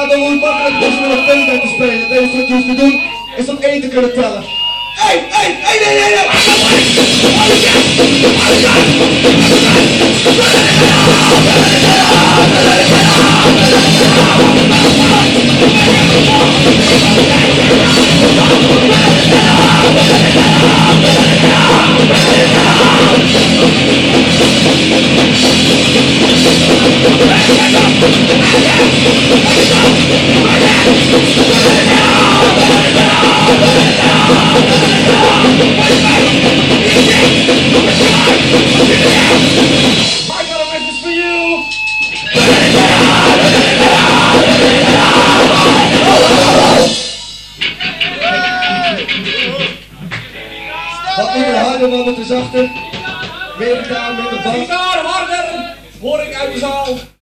raden hoe makkelijk het om een te spelen. Het enige wat je hoeft te doen is om één te kunnen tellen. Hey, hey, hey, nee, nee, nee! Zachter? Meer gedaan, minder bas. Gitaar harder! Hoor ik uit de zaal.